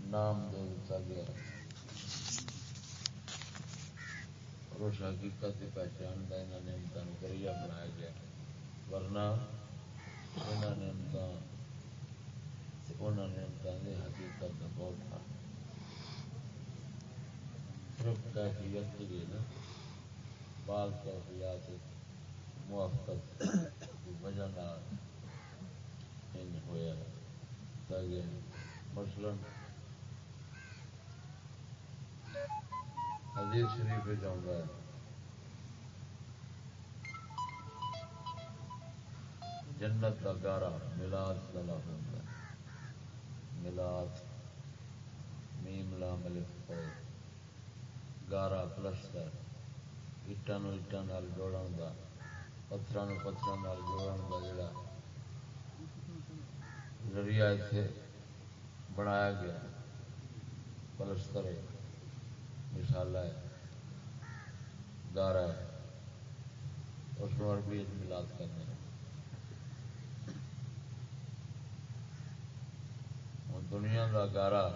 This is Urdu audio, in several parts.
نام دے دیتا گیا۔ اور اس حقیقت کی پہچان کا یہاں نعمتوں ذریعہ بنایا گیا۔ ورنہ یہاں نعمتوں نعمتوں کی حقیقت کا بہت تھا۔ صرف کیفیت کے لیے نا۔ بعض کیفیات موافقت کی وجہ ہوا ہے مثلاً حدیث شریف جاؤں گا۔ جنت کا گارا، ملاد کا لفظ۔ ملاد، میم لا ملک گارا پلسٹر اٹان اٹان جوڑا پتھر پتھر جوڑا جڑا ذریعہ اتنے بنایا گیا، پلستر ہے مشالہ ہے گارا ہے، اس کو عربی ملاد کرنے دنیا کا گارا،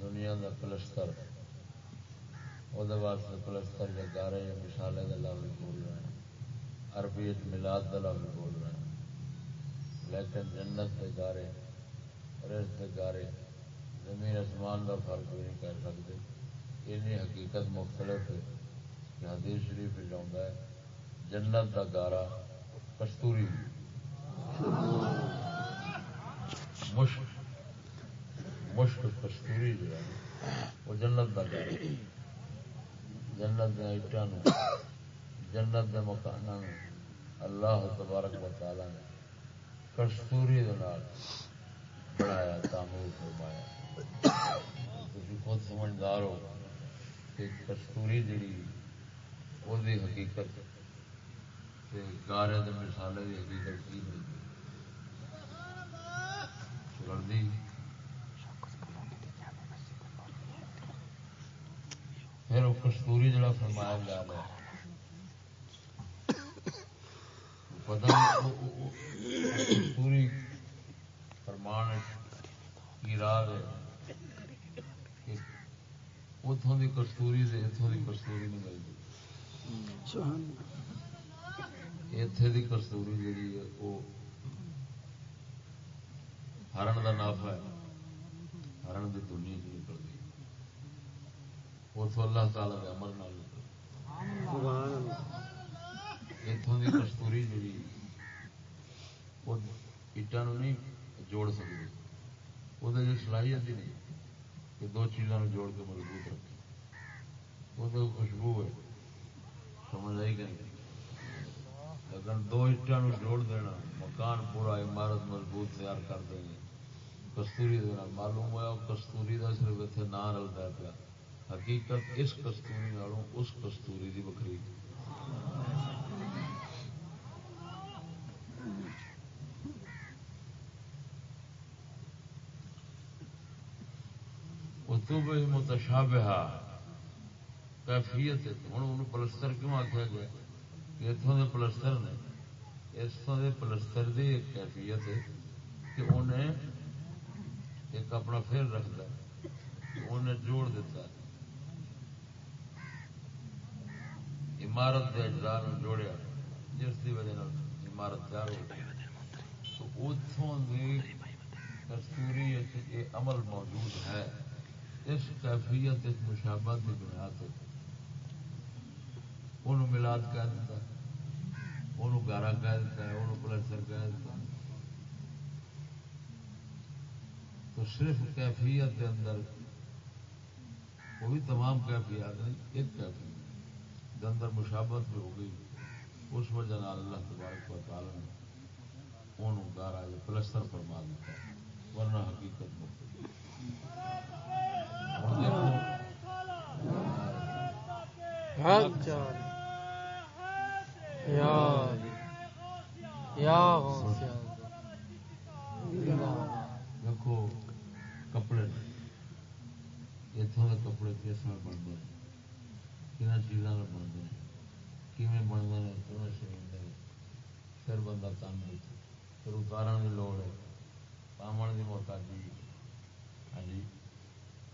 دنیا کا پلستر وہ پلستر یا گارے یا مشالے کا لفظ بول رہے ہیں، عربی ملاد کا لفظ بول رہے ہیں۔ لیکن جنت کے گارے رس کے گارے، زمین آسمان کا فرق بھی نہیں کر سکتے۔ یہ حقیقت مختلف ہے کہ حدیث شریف جاؤں ہے، جنت کا گارا کستوری۔ مشک مشک کستوری جو ہے، وہ جنت کا گارا۔ جنت دیا اٹان جنت کے مکانوں اللہ تبارک و تعالی نے کستوری بنایا تعمیر فرمایا۔ تھی خود سمجھدار ہو کہ کستوری جڑی وہ حقیقت گارے کے مسالے کی حقیقت کی ملتی پھر وہ کستوری جڑا فرمایا جا رہا ہے پوری فرمان کی راہ ہے اتوں کی کستوری سے اتوں کی کستوری نہیں ملتی۔ اتے کی کستوری جیڑی ہے، وہ ہرن کا ناف ہے۔ ہرن کی دنیا چ نکلتی اتوں اللہ تعالی کے عمل نہ نکلتی اتوں کی کستوری جی وہ اٹان نہیں جوڑ سکتے وہ صلاحیت ہی نہیں کہ دو چیزوں جوڑ کے مضبوط رکھے وہ تو خوشبو ہے سمجھ آئی کہ لیکن دو اٹان جوڑ دینا مکان پورا عمارت مضبوط تیار کر دیں گے کستوری دینا معلوم ہوا کستوری کا صرف اتنے نہ رلتا پیا حقیقت اس کستوری اس کستوری کی بکری متشابہ کیفیت ہوں پلستر کیوں آخیا گیا؟ اتوں کے پلستر نے اتوں کے پلستر کی ایک کیفیت ہے کہ انہیں ایک اپنا پھر رکھتا انہیں جوڑ دیتا عمارت کے اجدار جوڑیا، جس کی وجہ عمارت تیار ہو تو اتوں کی کستوری عمل موجود ہے۔ اس کیفیت اس مشابت کی بنیاد انہوں ملاد کہہ دیتا انہوں گارا کہہ دیتا ہے انہوں پلسر کہہ دیتا تو صرف کیفیت کے اندر وہ بھی تمام کیفیات ہیں، ایک کیفیت۔ کے اندر مشابت بھی ہو گئی، اس وجہ اللہ تبارک و تعالی نے انہوں گارا یا پلستر فرما دیتا ورنہ حقیقت مختلف ہاں؟ دیکھو کپڑے۔ اتوں کے کپڑے کس میں بنتے ہیں؟ کن چیزوں میں بنتے ہیں؟ کیون بنتے ہیں؟ کیون سلتے پھر بندہ تنگ پھر اتارن کی لوڑ ہے۔ پامن کی محتاجی۔ ہاں جی۔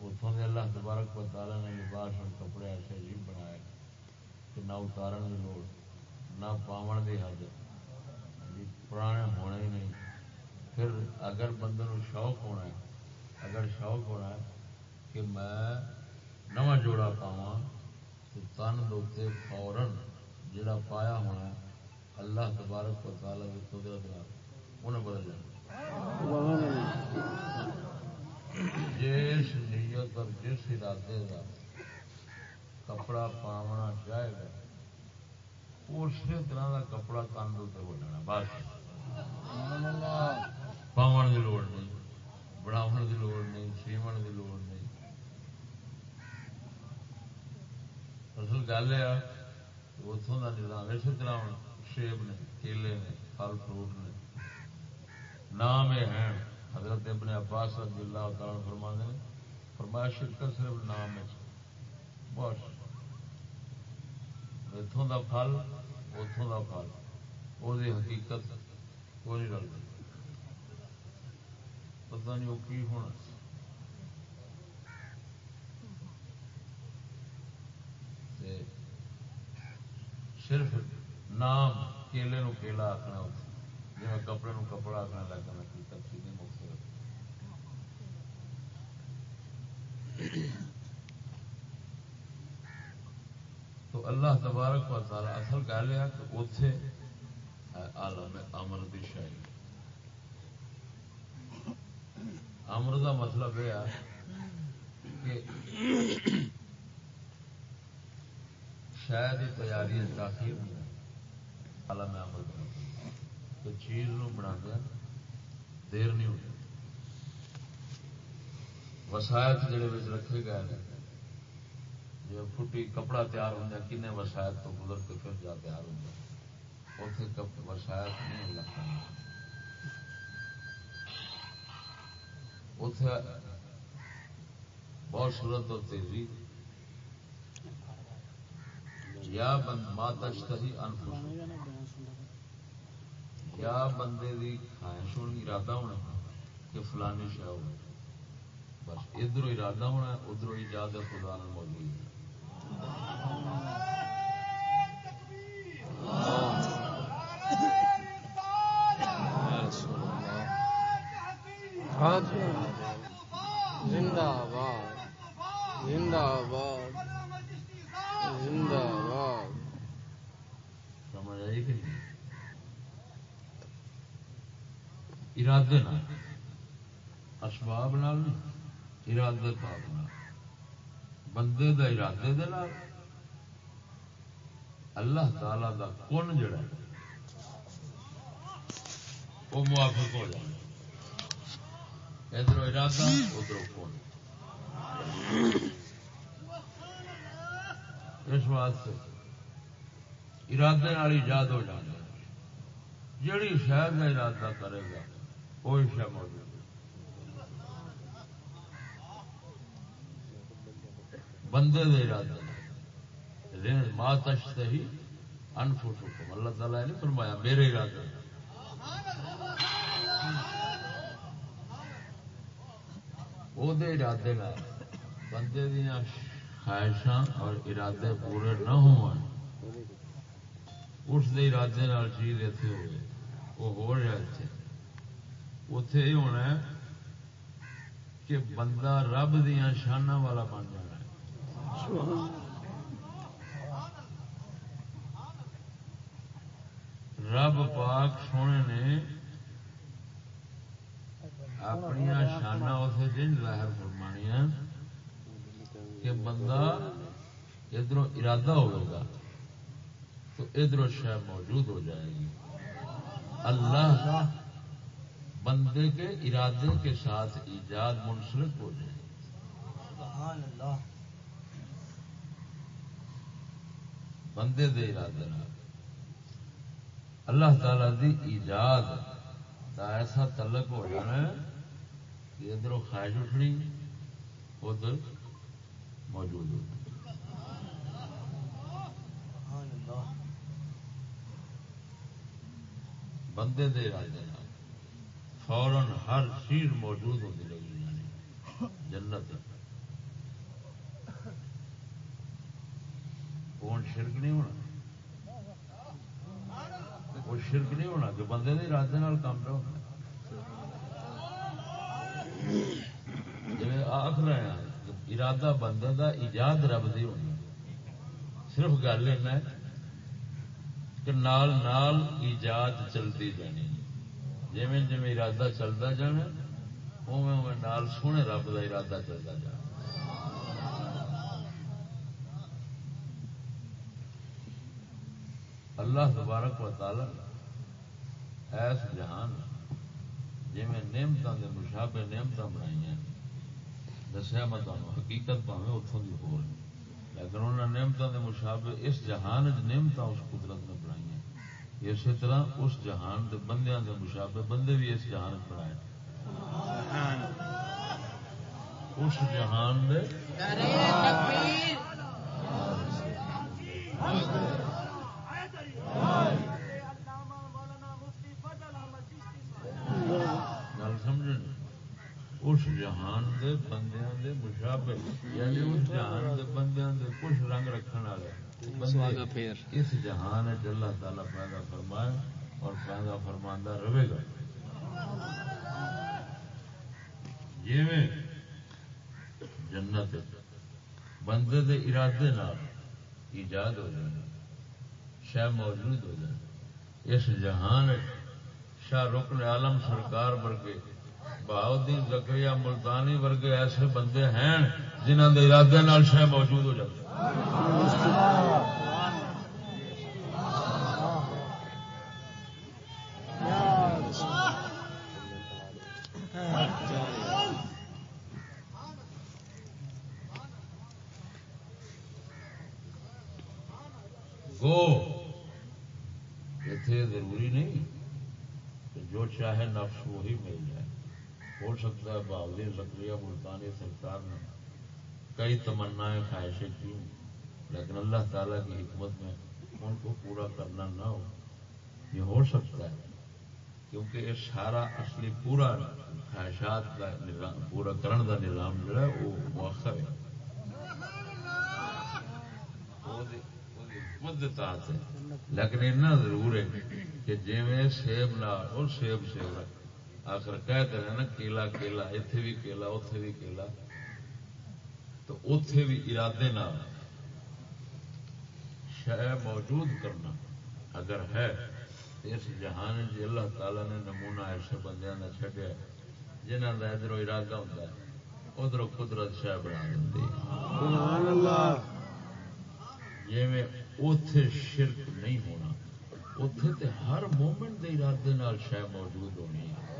اتوں کے اللہ تبارک و تعالی نے لباس اور کپڑے ایسے عجیب بنایا کہ نہ اتارن کی لوڑ، نہ پاون کی حد۔ ہاں جی پرانے ہونے ہی نہیں۔ پھر اگر بندے شوق ہونا ہے، اگر شوق ہونا ہے کہ میں نواں جوڑا پاوا تو تن دے فورن جڑا پایا ہونا اللہ تبارک و تعالی کی قدرت انہیں بدل جانا۔ جس نیت اور جس ارادے کا کپڑا پاونا چاہے گا، اسی طرح کا کپڑا تن دے ہو بس۔ پاؤن کی لوڑ نہیں بناو کی لوڑ نہیں سیمن کی لوڑ نہیں۔ اصل گل ہے اتوں کا نظام اسی طرح سیب نے، کیلے نے، پھل فروٹ نے، نام یہ ہے حضرت ابن عباس رضی اللہ تعالی فرما نے فرمایا شرکت صرف نام ہے۔ بس۔ اتوں کا پھل اتوں کا پھل۔ وہ حقیقت کوئی نہیں رلتی پتا نہیں وہ کی ہونا۔ صرف نام، کیلے نو کیلا آخنا جی کپڑے نو کپڑا آخنا لگنا کی تفصیل مختلف تو اللہ تبارک و تعالی اصل گل ہے کہ اتے آلم امر دی شاعری امر کا مطلب یہ ہے کہ شاید تیاری تاخیر عالم امر کہ چیز بنا دیر نہیں ہوتی۔ وسائت جڑے رکھے گئے ہیں جی فٹی کپڑا تیار ہوں کن وسائت تو گزر کے پھر جا تیار ہوں اتنے وسائت نہیں لگتا اتے بہت صورت اور تیزی۔ یا بند ماتا ہی انفس یا بندے دی خواہش ہونی ارادہ ہونا کہ فلانی شہ ہو بس ادھر ارادہ ہونا ادھر اجازت خدا نے موجود آباد زندہ آباد زندہ آباد سمجھ آئی کہ ارادے نہ اسباب نال ارادے پاپ بندے دا ارادے دے نال اللہ تعالی دا کن جڑا وہ موافق ہو جائے ادھر ارادہ ادھر کون اس واسطے ارادے ایجاد ہو جانا جیڑی شہر کا ارادہ کرے گا وہی شہ موجود بندے دے ارادے مات ہی انفوٹ حکم اللہ تعالیٰ نے فرمایا میرے ارادے وہ ارادے بندے دیا خواہشاں اور ارادے پورے نہ ہو اس دے ارادے چیز اتنے ہوئے وہ ہو رہا اتنے اتے یہ ہونا ہے کہ بندہ رب دیا شانہ والا بن جانا ہے۔ رب پاک سونے نے اپنی شانہ اتنے جن ظاہر فرمانیا کہ بندہ ادھر ارادہ ہوگا تو ادھر شہ موجود ہو جائے گی۔ اللہ بندے کے ارادے کے ساتھ ایجاد منسلک ہو جائے۔ بندے دے ارادے اللہ تعالی دی ایجاد کا ایسا تعلق ہو جانا کہ ادھر خواہش اٹھنی ادھر موجود ہو۔ بندے دے ارادے فوراً ہر چیز موجود ہوتی لگی جانی جنت کون شرک نہیں ہونا؟ وہ شرک نہیں ہونا کہ بندے کے ارادے کام رہا ہونا۔ جی آخ رہے ہیں ارادہ بندے کا ایجاد رب دی ہونی۔ صرف گل ہے کہ نال نال ایجاد چلتی جانی۔ جی جی ارادہ چلتا جانا اوے اوے نال سونے رب کا ارادہ چلتا جانا۔ اللہ تبارک و تعالی ایس جہان جی میں نعمتوں کے مشابے نعمت بنائی دسیا میں تمہیں حقیقت پاوے اتوں کی ہو لیکن انہوں نے نعمتوں کے مشابے اس جہان نعمت اس قدرت نے بنائی اسی طرح اس جہان کے بندیاں کے مشابے بندے بھی اس جہان بنائے اس جہان دے گل سمجھ اس جہان دے بندیاں دے مشابے یعنی اس جہان دے بندیاں دے کچھ رنگ رکھنے والے اس جہان چ اللہ تعالی پیدا فرمائے اور پیدا فرماندہ رہے گا۔ جی جنت بندے دے ارادے نال ایجاد ہو جائے شہ موجود ہو جائے۔ اس جہان شاہ رکن عالم سرکار ورگے بہاؤدین زکریہ ملتانی ورگے ایسے بندے ہیں جنہوں کے ارادے نال شہ موجود ہو جاتی گو اتنے ضروری نہیں کہ جو چاہے نفس وہی مل جائے۔ ہو سکتا ہے باولی زکریہ ملتانی سرکار نے کئی تمنائیں خواہشیں کی لیکن اللہ تعالیٰ کی حکمت میں ان کو پورا کرنا نہ ہو۔ یہ ہو سکتا ہے، کیونکہ یہ سارا اصلی پورا خواہشات کا نظام، پورا کرن کا نظام جو ہے، وہ مؤخر ہے۔ حکمت ہے۔ لیکن اتنا ضرور ہے کہ جیویں سیب نہ اور سیب سیب آخر کہتے ہیں نا کیلا کیلا اتے بھی کیلا اتے بھی کیلا۔ تو اتے بھی ارادے نہ شہ موجود کرنا اگر ہے تو اس جہان جی اللہ تعالی نے نمونہ ایسے بندے کا چڈیا جنہوں کا ادھر ارادہ ہوتا ہے ادھر قدرت شہ بنا دیں جی میں اتے شرک نہیں ہونا اتے تے ہر مومنٹ کے ارادے شہ موجود ہونی ہے۔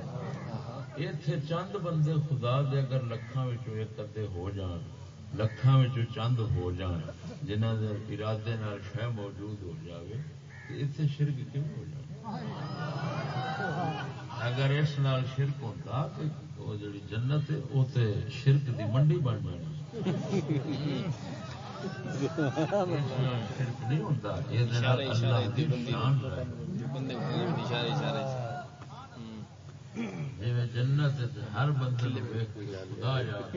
اتے چند بندے خدا دے اگر لکھان ایک ادے ہو جان لکھان چند ہو جان جنہ دے ارادے شہ موجود ہو جاوے تو اتنے شرک کیوں ہو جائے اگر اس نال شرک ہوتا تو وہ جڑی جنت ہے وہ تے شرک دی منڈی بن جانی شرک نہیں ہوتا یہ اشارے اشارے شان ہے بندے اشارے اشارے جی جنت ہر بندے خدا یاد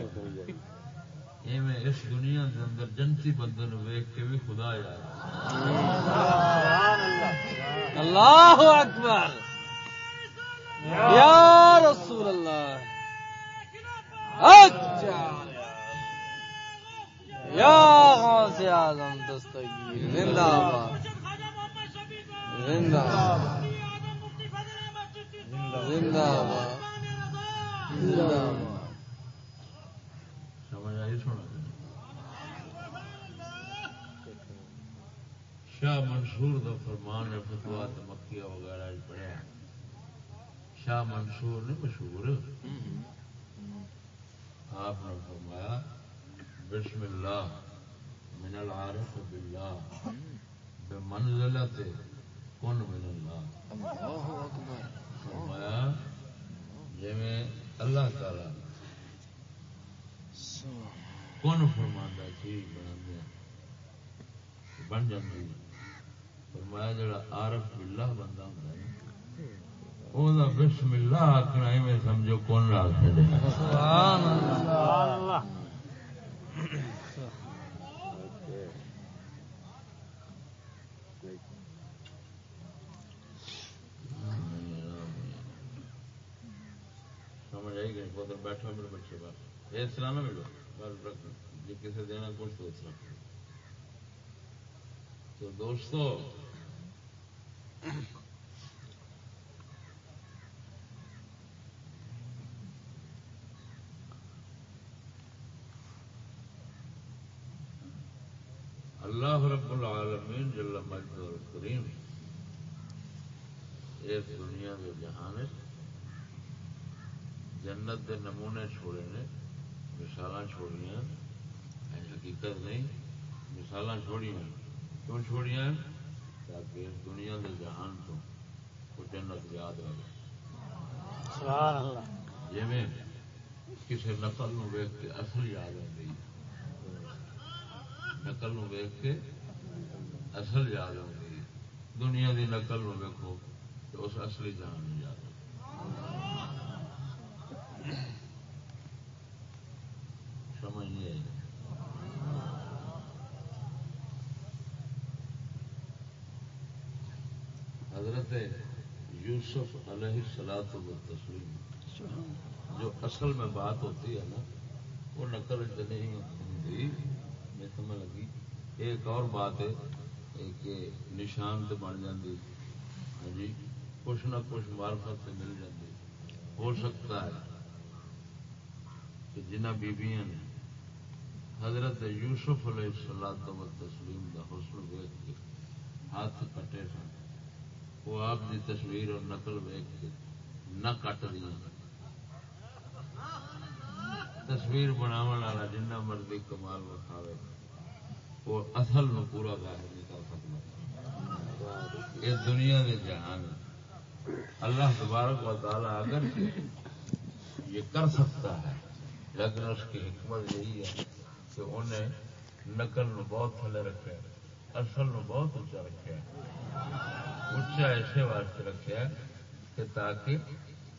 ایویں اس دنیا کے اندر جنتی بندے نو ویکھ کے بھی خدا یاد اللہ اکبر۔ یا رسول اللہ۔ اچھا۔ یا غوث اعظم دستگیر۔ زندہ باد زندہ باد زندہ باد زندہ باد سمجھ آئی سونا شاہ منصور دا فرمان ہے فتوات مکیہ وغیرہ پڑھیا شاہ منصور نے مشہور؟ آپ نے فرمایا بسم اللہ من العارف باللہ بمنزلت کن من اللہ۔ فرمایا جی میں اللہ تعالی کون فرماندہ چیز بنا بن جاتی فرمایا جڑا عارف باللہ بندہ ہوتا ہے وہ بسم اللہ آخنا میں سمجھو کون چڑے سبحان اللہ۔ سمجھ ادھر بیٹھا میرے بچے بس یہ اس طرح نہ ملو بس رکھ جی کسی دینا کچھ تو اس طرح تو دوستو، اللہ رب العالمین جل مجد و کریم اس دنیا کے جہان وچ جنت دے نمونے چھوڑے نے مثال چھوڑیاں این حقیقت نہیں مثال چھوڑیاں۔ کیوں چھوڑیاں؟ تاکہ اس دنیا کے جہان تو وہ جنت یاد رہے۔ جی کسی نقل نو ویخ کے اصل یاد آتی نقل نو ویخ کے اصل یاد آتی دنیا دی نقل نو ویکو تو اس اصلی جہان یاد آتی سمجھ نہیں آئی حضرت یوسف علیہ سلاط و تسلیم جو اصل میں بات ہوتی ہے نا، وہ نقل نہیں ہوتی، میں سمجھ لگی۔ ایک اور بات ہے کہ نشان سے بن جاتی ہاں جی کچھ نہ کچھ معرفت سے مل جاتی، ہو سکتا ہے۔ کہ جنہ بیبیاں نے حضرت یوسف علیہ السلام و تسلیم کا حسن ویخ کے ہاتھ کٹے سن، وہ آپ کی تصویر اور نقل ویخ کے نہ کٹ دیا تصویر بناو والا جنہ مرضی کمال وکھاوے وہ اصل نو پورا ظاہر نہیں کر سکتا۔ یہ دنیا کے جہان اللہ تبارک و تعالی اگر یہ کر سکتا ہے لیکن اس کی حکمت یہی ہے کہ انہیں نقل نو بہت تھلے رکھا ہے اصل نو بہت اچا رکھا ہے اچا ایسے واسطے رکھا ہے کہ تاکہ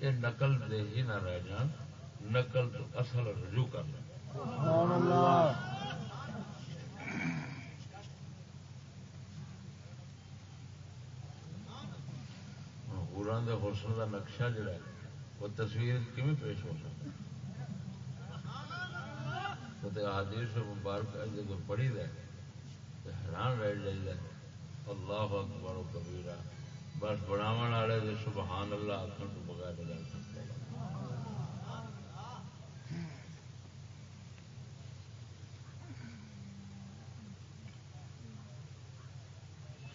یہ نقل دے ہی نہ رہ جان، نقل تو اصل رجوع کر لیں۔ حسن کا نقشہ جڑا ہے، وہ تصویر کیون پیش ہو سکتا ہے؟ مطلب تو حدیث مبارک جب پڑھی دے، تو حیران رہ جائیے۔ اللہ اکبر و کبیرہ۔ بس بناو والے دے سبحان اللہ آخر تو بغیر نہیں جا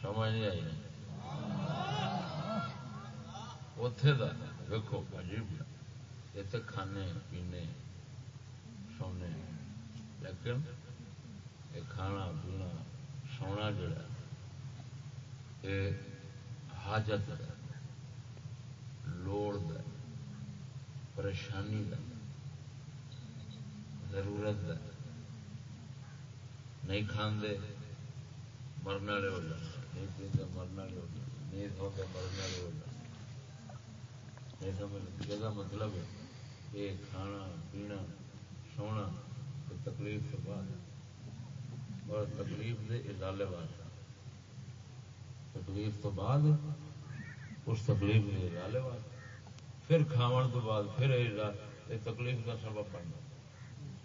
سمجھ نہیں آئی۔ اتے کا ویکو عجیب اتنے کھانے، پینے۔ لیکن یہ کھانا پینا سونا جڑا یہ حاجت ہے لوڑ ہے پریشانی ہے ضرورت ہے نہیں کھاندے مرنے والے ہو جاتے نہیں پیتے مرنے والے ہو جاتے نہیں سوتے مرنے والے ہو جاتے یہ مطلب ہے کہ کھانا پینا سونا تکلیف کے بعد اور تکلیف دے ازالے واسطے تکلیف تو بعد، اس تکلیف دے ازالے واسطے پھر کھاون تو بعد، پھر یہ تکلیف کا سبب بن گیا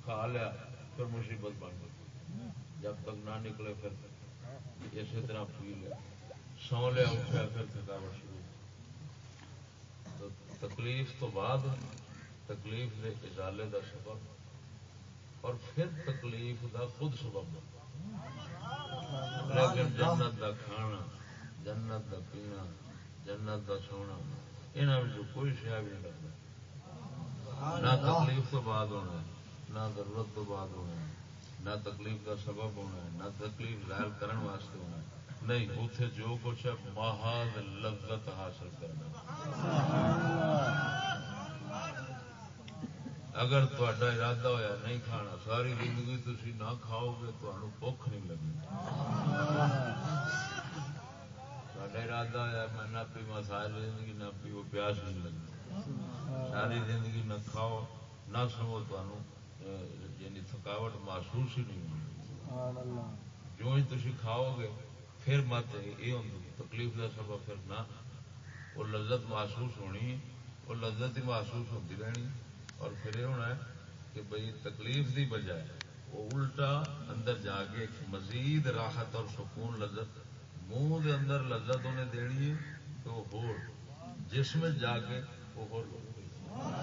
کھا لیا، پھر مصیبت بن گئی جب تک نہ نکلے، پھر اسی طرح پی لیا۔ سو لیا، اٹھا، پھر تھکاوٹ شروع۔ تو تکلیف تو بعد، تکلیف دے ازالے دا سبب۔ اور پھر تکلیف دا خود سبب لیکن جنت دا کھانا، جنت دا پینا، جنت دا سونا یہاں کوئی شہ بھی نہیں لگتا نہ تکلیف تو بعد ہونا ہے، نہ ضرورت تو بعد ہونا ہے، نہ تکلیف کا سبب ہونا ہے، نہ تکلیف ظاہر کرنے واسطے ہونا ہے۔ نہیں اتے جو کچھ ہے محاذ لذت حاصل کرنا۔ اگر تا ارادہ ہوا نہیں کھانا ساری زندگی تھی نہ کھاؤ گے تو نہیں لگنی۔ ساڈا ارادہ ہوا میں نہ پی میں ساری زندگی نہ پی وہ پیاس نہیں لگی ساری زندگی نہ کھاؤ نہ سو تمہیں یعنی تھکاوٹ محسوس ہی نہیں ہوئی جو ہی تھی کھاؤ گے پھر مت یہ تکلیف کا سبب پھر نہ۔ وہ لذت محسوس ہونی وہ لذت ہی محسوس ہوتی رہنی۔ اور پھر یہ ہونا ہے کہ بھئی تکلیف دی بجائے وہ الٹا اندر جا کے ایک مزید راحت اور سکون لذت، منہ دے اندر لذت انہیں دینی ہے تو ہو جسم جا کے وہ ہو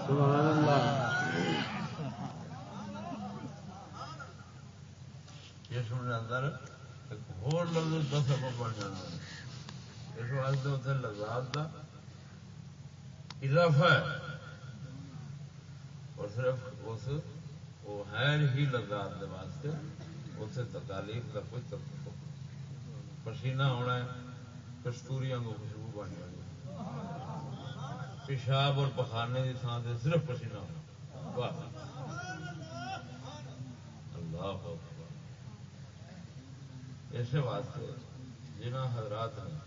سبحان اللہ۔ جسم اندر ایک ہور لذت کا سبب بن جانا ہے۔ اس واسطے اتنے لذات کا اضافہ ہے۔ اور صرف اس وہ ہے ہی لذات کے واسطے اتنے تکالیف کا کوئی تک پسینہ ہونا ہے کستوری کو خوشبو بن جانی پیشاب اور پخانے کی تھان سے صرف پسینہ ہونا واہ۔ اللہ اکبر۔ واسطے جنہ حضرات نے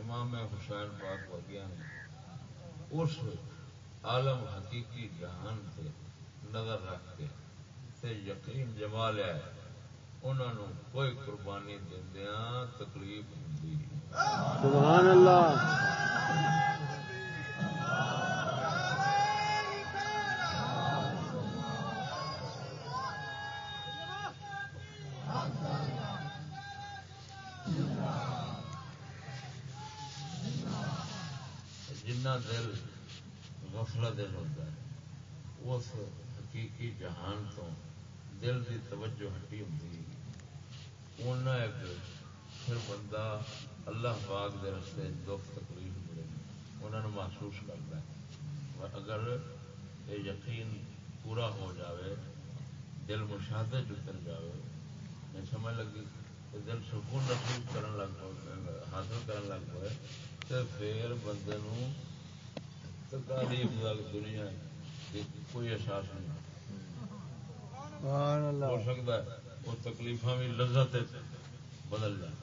امام حسین پاک ورگیا نے، اس عالم حقیقی جہان سے نظر رکھ کے تے یقین جما لیا انہوں نے کوئی قربانی دیا تکلیف ہوں سبحان اللہ۔ دل ہوتا ہے۔ اس حقیقی جہان تو دل کی توجہ ہٹی ہوتی انہیں ایک پھر بندہ اللہ پاک دے رستے دکھ تکلیف ملے انہوں نے محسوس کرتا ہے۔ اگر یہ یقین پورا ہو جاوے، دل مشاہدے اتر جاوے نہیں سمجھ لگی کہ دل سکون نصیب کرن لگ حاصل کرن لگ پائے تو پھر بندے نو تکالیف دنیا کوئی احساس نہیں۔ ہو سکتا ہے وہ تکلیف بھی لذت بدل جائے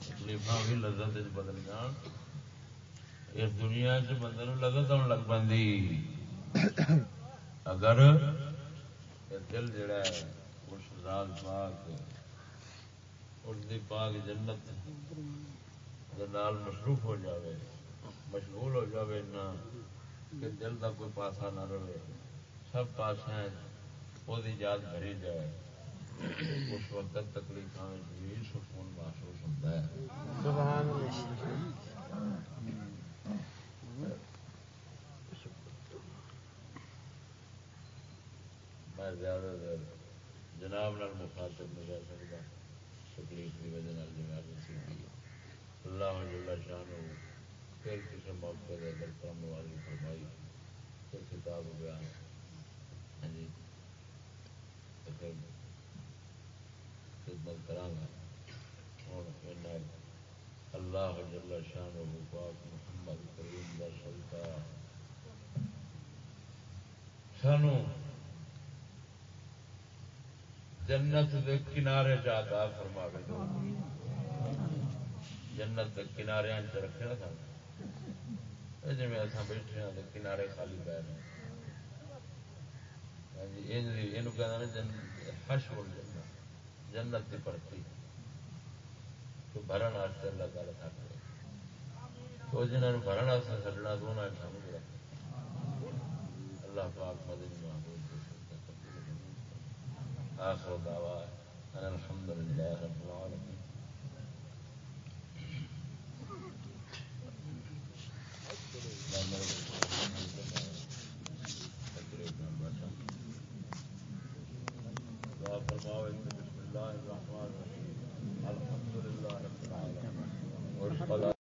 تکلیف بھی لذت بدل جان اس دنیا چ بندے لذت آن لگ پی اگر دل جڑا ہے اس ذات پاک اس دی پاک جنت دے نال مصروف ہو جاوے۔ مشغول ہو جاوے نہ کہ دل دا کوئی پاسا نہ رہے۔ سب پاسے وہ یاد بھری جائے۔ اس وقت تکلیف بھی سکون محسوس ہوتا ہے۔ میں زیادہ تر جناب نال مخاطب نہیں رہ سکتا۔ تکلیف کی وجہ سی اللہ شان ہو پھر کسی موقع دے اگر کرم نوازی فرمائی پھر کتاب بیان۔ ہاں جی۔ خدمت کرا گا ہوں اللہ جل شان ہو پاک محمد کریم دا صدقہ سانو جنت دے کنارے چاہتا فرماوے۔ جنت دے کنارے رکھے نا سن جی اصا بیٹھے ہاں کنارے خالی پی رہے ہاں جی یہ کہ حش ہو جنت جنت کی پرتی تو بھرن واسطے اللہ تعالی تھک گئے تو جنہوں بھرن واسطے سڈنا تو انہوں نے سمجھ رکھا اللہ پاک مدد محبوب آخر دعوات الحمد لله رب العالمين الحمد لله رب العالمين والصلاة